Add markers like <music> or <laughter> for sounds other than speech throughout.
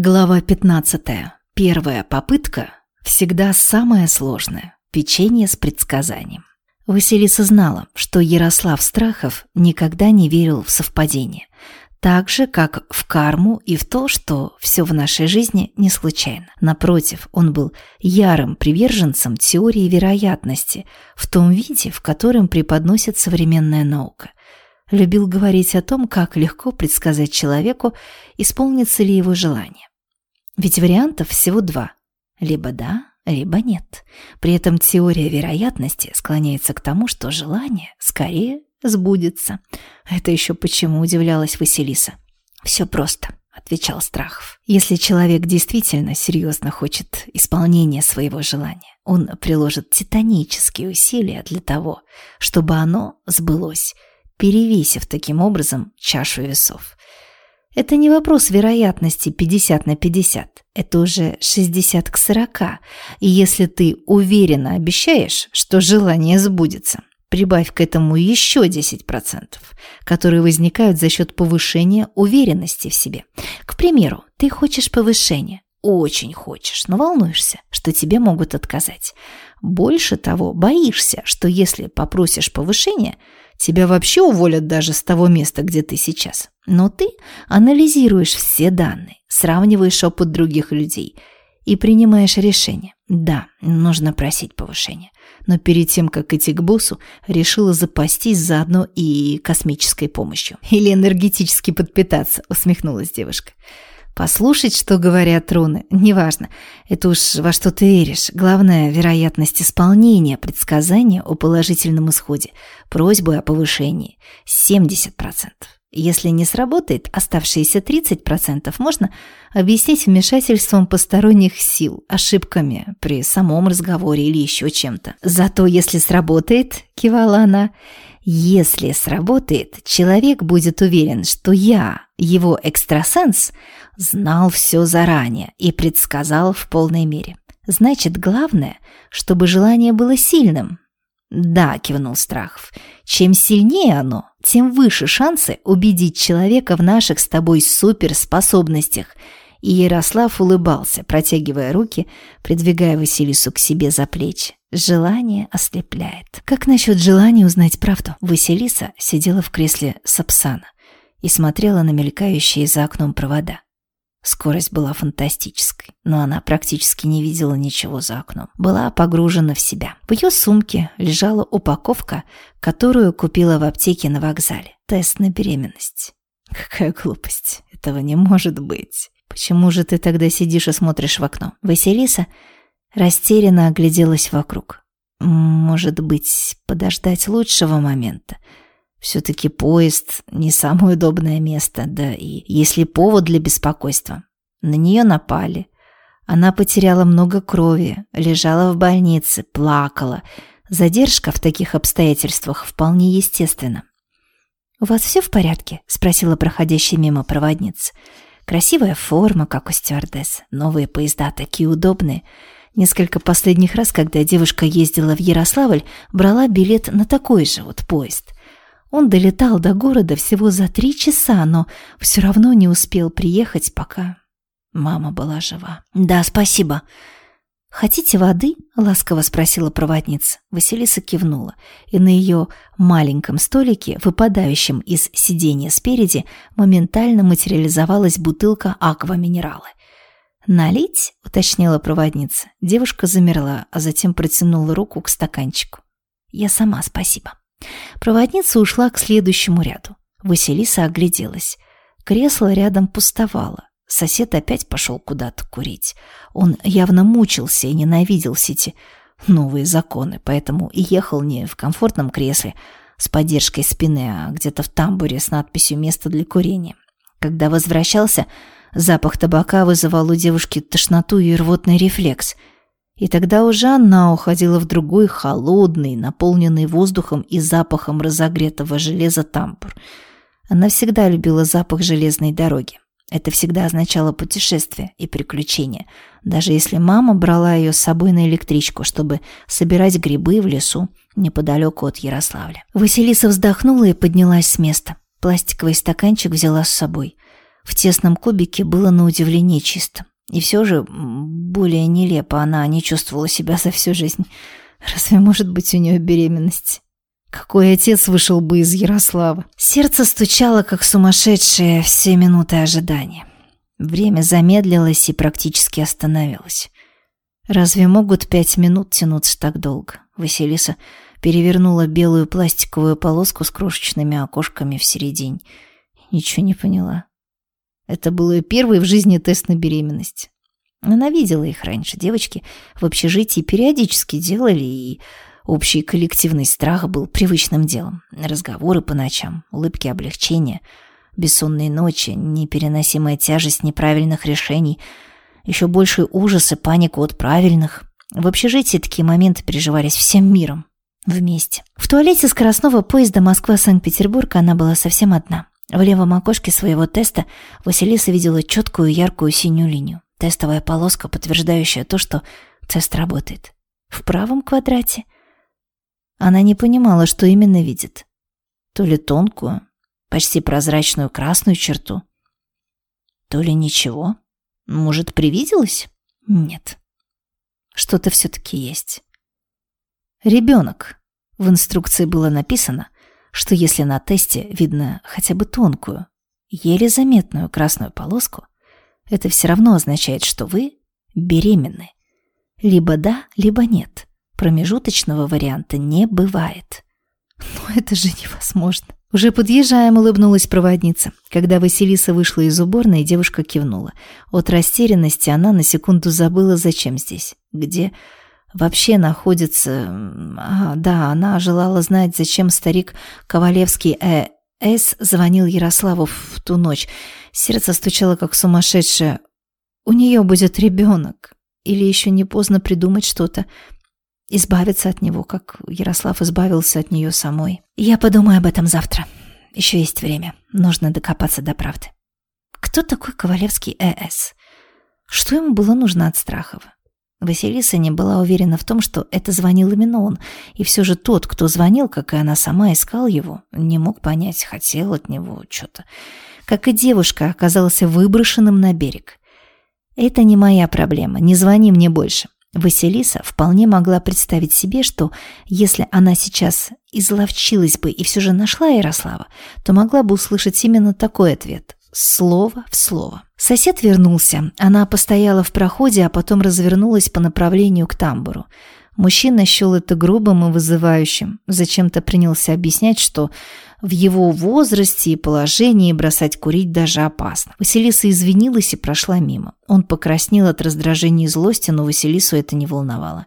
Глава 15. Первая попытка всегда самая сложная. Печенье с предсказанием. Василиса знала, что Ярослав Страхов никогда не верил в совпадение. Так же, как в карму и в то, что все в нашей жизни не случайно. Напротив, он был ярым приверженцем теории вероятности в том виде, в котором преподносит современная наука. Любил говорить о том, как легко предсказать человеку, исполнится ли его желание. Ведь вариантов всего два. Либо да, либо нет. При этом теория вероятности склоняется к тому, что желание скорее сбудется. Это еще почему удивлялась Василиса. «Все просто», — отвечал Страхов. «Если человек действительно серьезно хочет исполнения своего желания, он приложит титанические усилия для того, чтобы оно сбылось, перевесив таким образом чашу весов. Это не вопрос вероятности 50 на 50, это уже 60 к 40. И если ты уверенно обещаешь, что желание сбудется, прибавь к этому еще 10%, которые возникают за счет повышения уверенности в себе. К примеру, ты хочешь повышения, очень хочешь, но волнуешься, что тебе могут отказать. Больше того, боишься, что если попросишь повышения, тебя вообще уволят даже с того места, где ты сейчас. Но ты анализируешь все данные, сравниваешь опыт других людей и принимаешь решение. Да, нужно просить повышения. Но перед тем, как идти к боссу, решила запастись заодно и космической помощью. Или энергетически подпитаться, усмехнулась девушка. Послушать, что говорят руны, неважно. Это уж во что ты веришь. Главное – вероятность исполнения предсказания о положительном исходе, просьбы о повышении – 70%. Если не сработает, оставшиеся 30% можно объяснить вмешательством посторонних сил, ошибками при самом разговоре или еще чем-то. Зато если сработает, кивала она, если сработает, человек будет уверен, что я, его экстрасенс, знал все заранее и предсказал в полной мере. Значит, главное, чтобы желание было сильным. Да, кивнул Страхов. Чем сильнее оно, тем выше шансы убедить человека в наших с тобой суперспособностях. И Ярослав улыбался, протягивая руки, придвигая Василису к себе за плечи. Желание ослепляет. Как насчет желания узнать правду? Василиса сидела в кресле Сапсана и смотрела на мелькающие за окном провода. Скорость была фантастической, но она практически не видела ничего за окном. Была погружена в себя. В ее сумке лежала упаковка, которую купила в аптеке на вокзале. Тест на беременность. Какая глупость. Этого не может быть. Почему же ты тогда сидишь и смотришь в окно? Василиса растерянно огляделась вокруг. Может быть, подождать лучшего момента? Все-таки поезд не самое удобное место, да и если повод для беспокойства. На нее напали. Она потеряла много крови, лежала в больнице, плакала. Задержка в таких обстоятельствах вполне естественна. «У вас все в порядке?» – спросила проходящая мимо проводница. «Красивая форма, как у стюардесс. Новые поезда такие удобные». Несколько последних раз, когда девушка ездила в Ярославль, брала билет на такой же вот поезд. Он долетал до города всего за три часа, но все равно не успел приехать, пока мама была жива. «Да, спасибо». «Хотите воды?» — ласково спросила проводница. Василиса кивнула, и на ее маленьком столике, выпадающем из сиденья спереди, моментально материализовалась бутылка аква-минералы. «Налить?» — уточнила проводница. Девушка замерла, а затем протянула руку к стаканчику. «Я сама, спасибо». Проводница ушла к следующему ряду. Василиса огляделась. Кресло рядом пустовало. Сосед опять пошел куда-то курить. Он явно мучился и ненавидел все эти новые законы, поэтому и ехал не в комфортном кресле с поддержкой спины, а где-то в тамбуре с надписью «Место для курения». Когда возвращался, запах табака вызывал у девушки тошноту и рвотный рефлекс – и тогда уже она уходила в другой холодный, наполненный воздухом и запахом разогретого железа тамбур. Она всегда любила запах железной дороги. Это всегда означало путешествие и приключение, даже если мама брала ее с собой на электричку, чтобы собирать грибы в лесу неподалеку от Ярославля. Василиса вздохнула и поднялась с места. Пластиковый стаканчик взяла с собой – В тесном кубике было на удивление чисто. И все же более нелепо она не чувствовала себя за всю жизнь. Разве может быть у нее беременность? Какой отец вышел бы из Ярослава? Сердце стучало, как сумасшедшее, все минуты ожидания. Время замедлилось и практически остановилось. Разве могут пять минут тянуться так долго? Василиса перевернула белую пластиковую полоску с крошечными окошками в середине. Ничего не поняла. Это был ее первый в жизни тест на беременность. Она видела их раньше. Девочки в общежитии периодически делали, и общий коллективный страх был привычным делом. Разговоры по ночам, улыбки облегчения, бессонные ночи, непереносимая тяжесть неправильных решений, еще больше ужас и панику от правильных. В общежитии такие моменты переживались всем миром. Вместе. В туалете скоростного поезда Москва-Санкт-Петербург она была совсем одна. В левом окошке своего теста Василиса видела четкую яркую синюю линию. Тестовая полоска, подтверждающая то, что тест работает. В правом квадрате она не понимала, что именно видит. То ли тонкую, почти прозрачную красную черту, то ли ничего. Может, привиделось? Нет. Что-то все-таки есть. Ребенок. В инструкции было написано, что если на тесте видно хотя бы тонкую, еле заметную красную полоску, это все равно означает, что вы беременны. Либо да, либо нет. Промежуточного варианта не бывает. Но это же невозможно. Уже подъезжаем, улыбнулась проводница. Когда Василиса вышла из уборной, девушка кивнула. От растерянности она на секунду забыла, зачем здесь. Где вообще находится... А, да, она желала знать, зачем старик Ковалевский э С звонил Ярославу в ту ночь. Сердце стучало, как сумасшедшее. У нее будет ребенок. Или еще не поздно придумать что-то. Избавиться от него, как Ярослав избавился от нее самой. Я подумаю об этом завтра. Еще есть время. Нужно докопаться до правды. Кто такой Ковалевский Э.С.? Что ему было нужно от Страхова? Василиса не была уверена в том, что это звонил именно он, и все же тот, кто звонил, как и она сама искал его, не мог понять, хотел от него что-то. Как и девушка, оказался выброшенным на берег. «Это не моя проблема, не звони мне больше». Василиса вполне могла представить себе, что если она сейчас изловчилась бы и все же нашла Ярослава, то могла бы услышать именно такой ответ слово в слово. Сосед вернулся. Она постояла в проходе, а потом развернулась по направлению к тамбуру. Мужчина счел это грубым и вызывающим. Зачем-то принялся объяснять, что в его возрасте и положении бросать курить даже опасно. Василиса извинилась и прошла мимо. Он покраснел от раздражения и злости, но Василису это не волновало.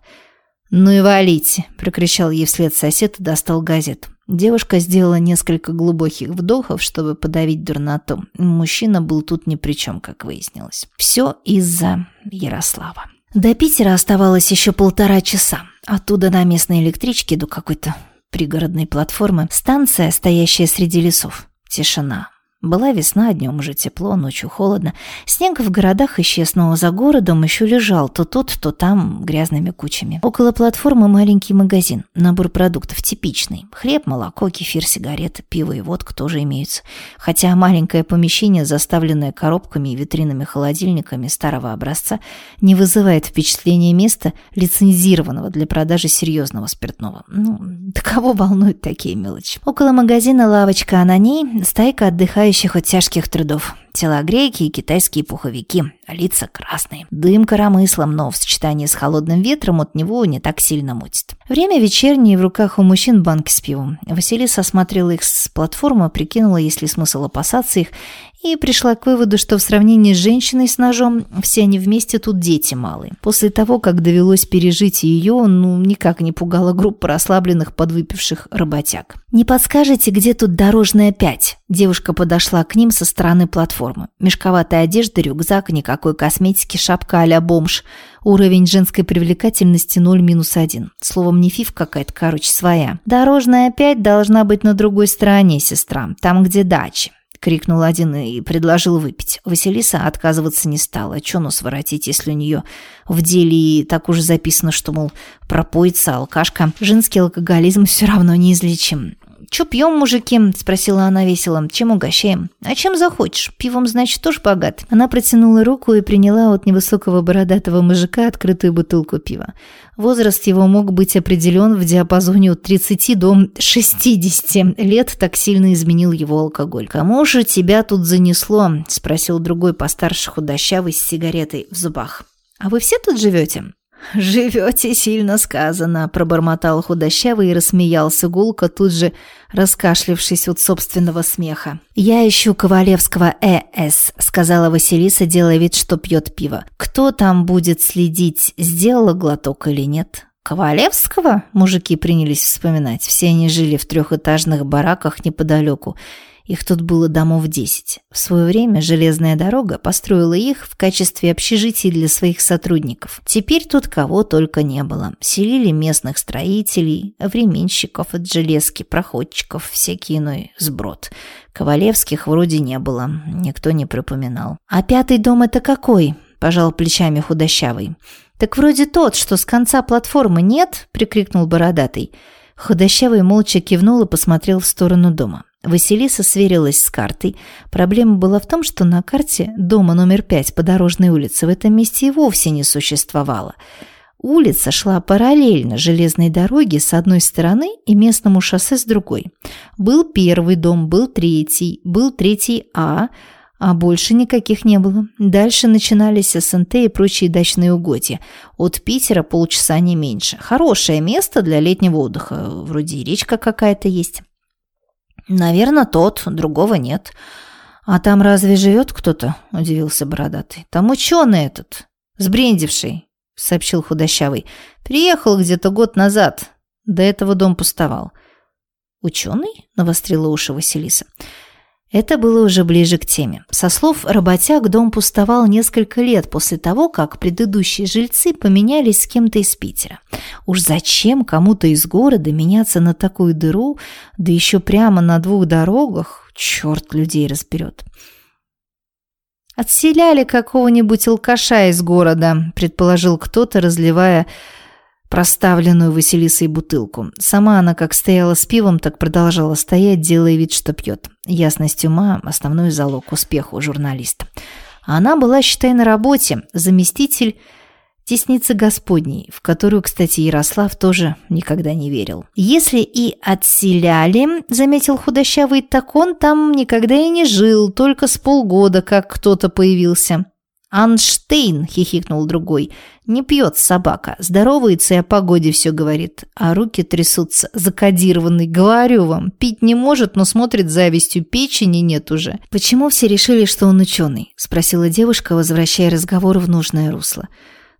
«Ну и валите!» – прокричал ей вслед сосед и достал газету. Девушка сделала несколько глубоких вдохов, чтобы подавить дурноту. Мужчина был тут ни при чем, как выяснилось. Все из-за Ярослава. До Питера оставалось еще полтора часа. Оттуда на местной электричке до какой-то пригородной платформы. Станция, стоящая среди лесов. Тишина. Была весна, днем уже тепло, ночью холодно. Снег в городах исчез, но за городом еще лежал то тут, то там грязными кучами. Около платформы маленький магазин. Набор продуктов типичный. Хлеб, молоко, кефир, сигареты, пиво и водка тоже имеются. Хотя маленькое помещение, заставленное коробками и витринами холодильниками старого образца, не вызывает впечатления места, лицензированного для продажи серьезного спиртного. Ну, <laughs> да кого волнуют такие мелочи? Около магазина лавочка, а на ней стайка отдыхающих страдающих от тяжких трудов. Телогрейки и китайские пуховики, а лица красные. Дым коромыслом, но в сочетании с холодным ветром от него не так сильно мутит. Время вечернее, в руках у мужчин банки с пивом. Василиса осмотрела их с платформы, прикинула, есть ли смысл опасаться их, и пришла к выводу, что в сравнении с женщиной с ножом все они вместе тут дети малые. После того, как довелось пережить ее, ну, никак не пугала группа расслабленных подвыпивших работяг. «Не подскажете, где тут дорожная пять?» Девушка подошла к ним со стороны платформы. Мешковатая одежда, рюкзак, никакой косметики, шапка а бомж. Уровень женской привлекательности 0 минус 1. Словом, не фиф какая-то, короче, своя. «Дорожная пять должна быть на другой стороне, сестра, там, где дачи крикнул один и предложил выпить. Василиса отказываться не стала. Чё нос воротить, если у нее в деле так уже записано, что, мол, пропоится алкашка. Женский алкоголизм все равно неизлечим. «Чё пьем, мужики?» – спросила она весело. «Чем угощаем?» «А чем захочешь? Пивом, значит, тоже богат». Она протянула руку и приняла от невысокого бородатого мужика открытую бутылку пива. Возраст его мог быть определен в диапазоне от 30 до 60 лет, так сильно изменил его алкоголь. «Кому же тебя тут занесло?» – спросил другой постарше худощавый с сигаретой в зубах. «А вы все тут живете?» «Живете сильно сказано», – пробормотал худощавый и рассмеялся гулко, тут же раскашлившись от собственного смеха. «Я ищу Ковалевского ЭС», – сказала Василиса, делая вид, что пьет пиво. «Кто там будет следить, сделала глоток или нет?» «Ковалевского?» – мужики принялись вспоминать. Все они жили в трехэтажных бараках неподалеку. Их тут было домов десять. В свое время железная дорога построила их в качестве общежитий для своих сотрудников. Теперь тут кого только не было. Селили местных строителей, временщиков от железки, проходчиков, всякий иной сброд. Ковалевских вроде не было, никто не припоминал. «А пятый дом это какой?» – пожал плечами худощавый. «Так вроде тот, что с конца платформы нет?» – прикрикнул бородатый. Худощавый молча кивнул и посмотрел в сторону дома. Василиса сверилась с картой. Проблема была в том, что на карте дома номер пять по Дорожной улице в этом месте и вовсе не существовало. Улица шла параллельно железной дороге с одной стороны и местному шоссе с другой. Был первый дом, был третий, был третий А, а больше никаких не было. Дальше начинались СНТ и прочие дачные угодья. От Питера полчаса не меньше. Хорошее место для летнего отдыха. Вроде речка какая-то есть. «Наверное, тот, другого нет». «А там разве живет кто-то?» – удивился бородатый. «Там ученый этот, сбрендивший», – сообщил худощавый. «Приехал где-то год назад. До этого дом пустовал». «Ученый?» – навострила уши Василиса. Это было уже ближе к теме. Со слов работяг, дом пустовал несколько лет после того, как предыдущие жильцы поменялись с кем-то из Питера. Уж зачем кому-то из города меняться на такую дыру, да еще прямо на двух дорогах, черт людей разберет. «Отселяли какого-нибудь алкаша из города», – предположил кто-то, разливая проставленную Василисой бутылку. Сама она как стояла с пивом, так продолжала стоять, делая вид, что пьет. Ясность ума – основной залог успеха у журналиста. Она была, считай, на работе, заместитель Тесницы Господней, в которую, кстати, Ярослав тоже никогда не верил. «Если и отселяли, — заметил худощавый, — так он там никогда и не жил, только с полгода, как кто-то появился. «Анштейн!» – хихикнул другой. «Не пьет собака, здоровается и о погоде все говорит, а руки трясутся, закодированный. Говорю вам, пить не может, но смотрит завистью, печени нет уже». «Почему все решили, что он ученый?» – спросила девушка, возвращая разговор в нужное русло.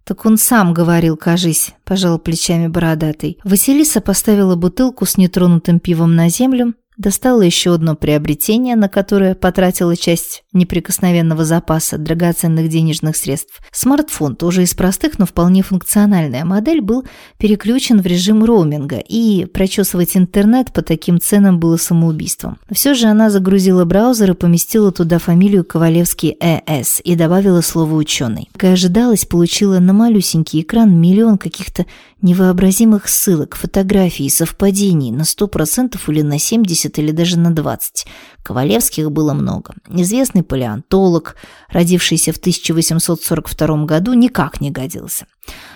«Так он сам говорил, кажись», – пожал плечами бородатый. Василиса поставила бутылку с нетронутым пивом на землю, Достала еще одно приобретение, на которое потратила часть неприкосновенного запаса драгоценных денежных средств. Смартфон, тоже из простых, но вполне функциональная модель, был переключен в режим роуминга, и прочесывать интернет по таким ценам было самоубийством. Все же она загрузила браузер и поместила туда фамилию Ковалевский ЭС и добавила слово «ученый». Как и ожидалось, получила на малюсенький экран миллион каких-то невообразимых ссылок, фотографий, совпадений на 100% или на 70% или даже на 20%. Ковалевских было много. Известный палеонтолог, родившийся в 1842 году, никак не годился.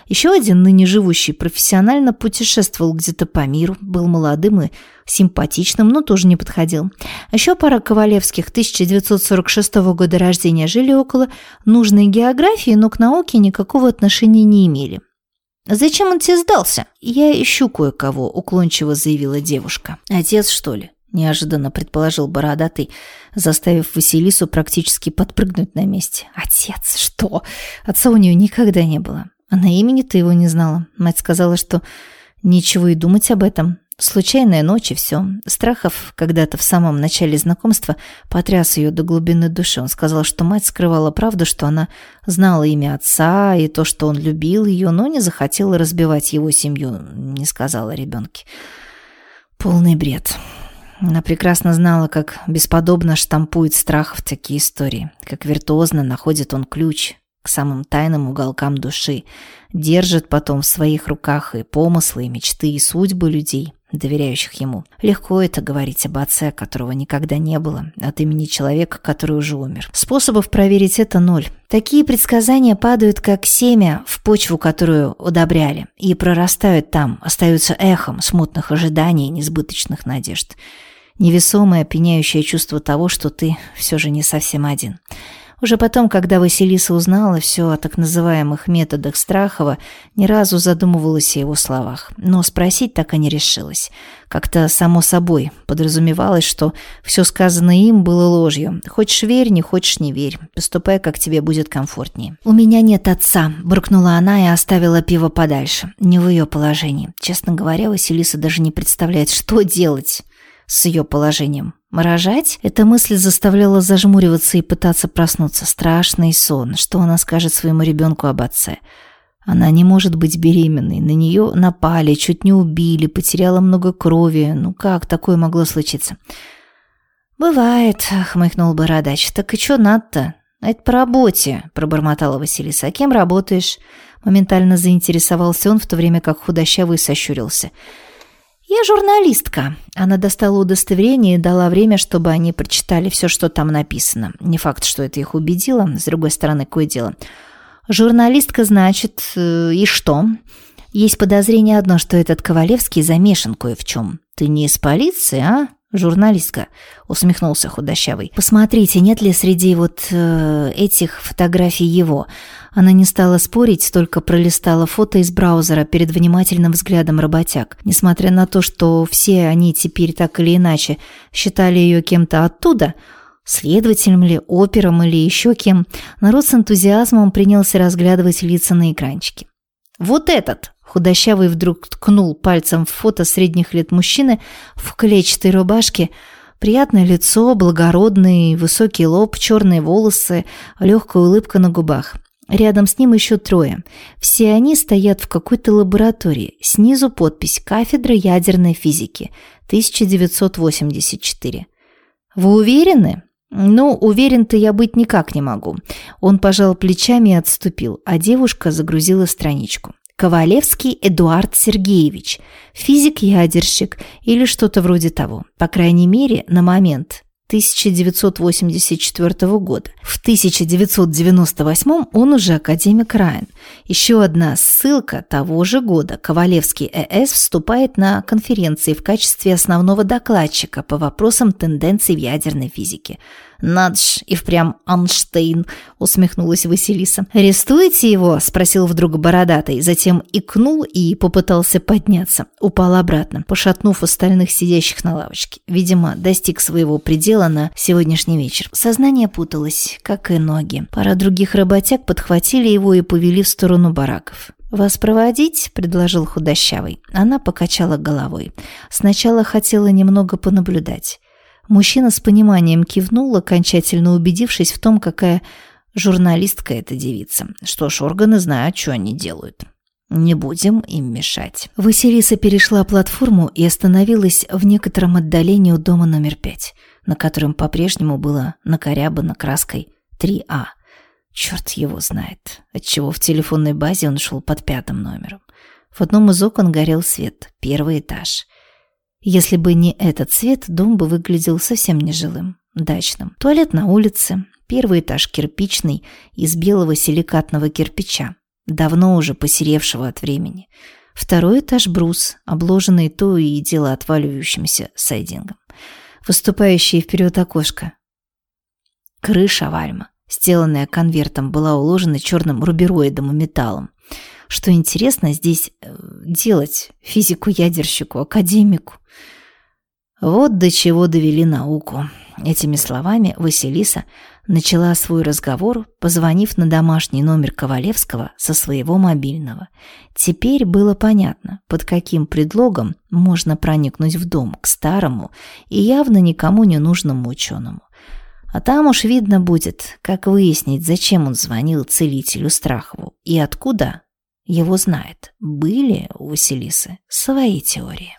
Еще один ныне живущий профессионально путешествовал где-то по миру, был молодым и симпатичным, но тоже не подходил. Еще пара Ковалевских 1946 года рождения жили около нужной географии, но к науке никакого отношения не имели. «Зачем он тебе сдался?» «Я ищу кое-кого», — уклончиво заявила девушка. «Отец, что ли?» — неожиданно предположил бородатый, заставив Василису практически подпрыгнуть на месте. «Отец, что? Отца у нее никогда не было. Она имени-то его не знала. Мать сказала, что ничего и думать об этом. Случайная ночь и все. Страхов когда-то в самом начале знакомства потряс ее до глубины души. Он сказал, что мать скрывала правду, что она знала имя отца и то, что он любил ее, но не захотела разбивать его семью, не сказала ребенке. Полный бред. Она прекрасно знала, как бесподобно штампует страх в такие истории, как виртуозно находит он ключ к самым тайным уголкам души, держит потом в своих руках и помыслы, и мечты, и судьбы людей – доверяющих ему. Легко это говорить об отце, которого никогда не было, от имени человека, который уже умер. Способов проверить это ноль. Такие предсказания падают как семя в почву, которую удобряли, и прорастают там, остаются эхом смутных ожиданий и несбыточных надежд. Невесомое, пеняющее чувство того, что ты все же не совсем один – уже потом, когда Василиса узнала все о так называемых методах Страхова, ни разу задумывалась о его словах, но спросить так и не решилась. Как-то само собой подразумевалось, что все сказанное им было ложью. Хочешь верь, не хочешь не верь. Поступай, как тебе будет комфортнее. «У меня нет отца», – буркнула она и оставила пиво подальше. Не в ее положении. Честно говоря, Василиса даже не представляет, что делать с ее положением. Рожать? Эта мысль заставляла зажмуриваться и пытаться проснуться. Страшный сон. Что она скажет своему ребенку об отце? Она не может быть беременной. На нее напали, чуть не убили, потеряла много крови. Ну как такое могло случиться? «Бывает», — хмыкнул Бородач. «Так и что надо-то?» «Это по работе», — пробормотала Василиса. «А кем работаешь?» Моментально заинтересовался он, в то время как худощавый сощурился. «Я «Я журналистка». Она достала удостоверение и дала время, чтобы они прочитали все, что там написано. Не факт, что это их убедило, с другой стороны, кое дело. «Журналистка, значит, э, и что?» «Есть подозрение одно, что этот Ковалевский замешан кое в чем. Ты не из полиции, а?» «Журналистка», — усмехнулся худощавый. «Посмотрите, нет ли среди вот э, этих фотографий его?» Она не стала спорить, только пролистала фото из браузера перед внимательным взглядом работяг. Несмотря на то, что все они теперь так или иначе считали ее кем-то оттуда, следователем ли, опером или еще кем, народ с энтузиазмом принялся разглядывать лица на экранчике. «Вот этот!» Худощавый вдруг ткнул пальцем в фото средних лет мужчины в клетчатой рубашке. Приятное лицо, благородный, высокий лоб, черные волосы, легкая улыбка на губах. Рядом с ним еще трое. Все они стоят в какой-то лаборатории. Снизу подпись «Кафедра ядерной физики, 1984». «Вы уверены?» «Ну, уверен-то я быть никак не могу». Он пожал плечами и отступил, а девушка загрузила страничку. Ковалевский Эдуард Сергеевич, физик-ядерщик или что-то вроде того. По крайней мере, на момент 1984 года. В 1998 он уже академик Райан. Еще одна ссылка того же года. Ковалевский ЭС вступает на конференции в качестве основного докладчика по вопросам тенденций в ядерной физике. «Надо ж, и впрямь Анштейн», — усмехнулась Василиса. «Арестуете его?» — спросил вдруг бородатый, затем икнул и попытался подняться. Упал обратно, пошатнув остальных сидящих на лавочке. Видимо, достиг своего предела на сегодняшний вечер. Сознание путалось, как и ноги. Пара других работяг подхватили его и повели в сторону бараков. «Вас проводить?» – предложил худощавый. Она покачала головой. Сначала хотела немного понаблюдать. Мужчина с пониманием кивнул, окончательно убедившись в том, какая журналистка эта девица. Что ж, органы знают, что они делают. Не будем им мешать. Василиса перешла платформу и остановилась в некотором отдалении у дома номер пять, на котором по-прежнему было накорябано краской 3А. Черт его знает, отчего в телефонной базе он шел под пятым номером. В одном из окон горел свет, первый этаж. Если бы не этот цвет, дом бы выглядел совсем нежилым, дачным. Туалет на улице, первый этаж кирпичный, из белого силикатного кирпича, давно уже посеревшего от времени. Второй этаж брус, обложенный то и дело отваливающимся сайдингом. Выступающее вперед окошко. Крыша вальма, сделанная конвертом, была уложена черным рубероидом и металлом. Что интересно здесь э, делать физику-ядерщику, академику? Вот до чего довели науку. Этими словами Василиса начала свой разговор, позвонив на домашний номер Ковалевского со своего мобильного. Теперь было понятно, под каким предлогом можно проникнуть в дом к старому и явно никому не нужному ученому. А там уж видно будет, как выяснить, зачем он звонил целителю Страхову и откуда его знает. Были у Василисы свои теории.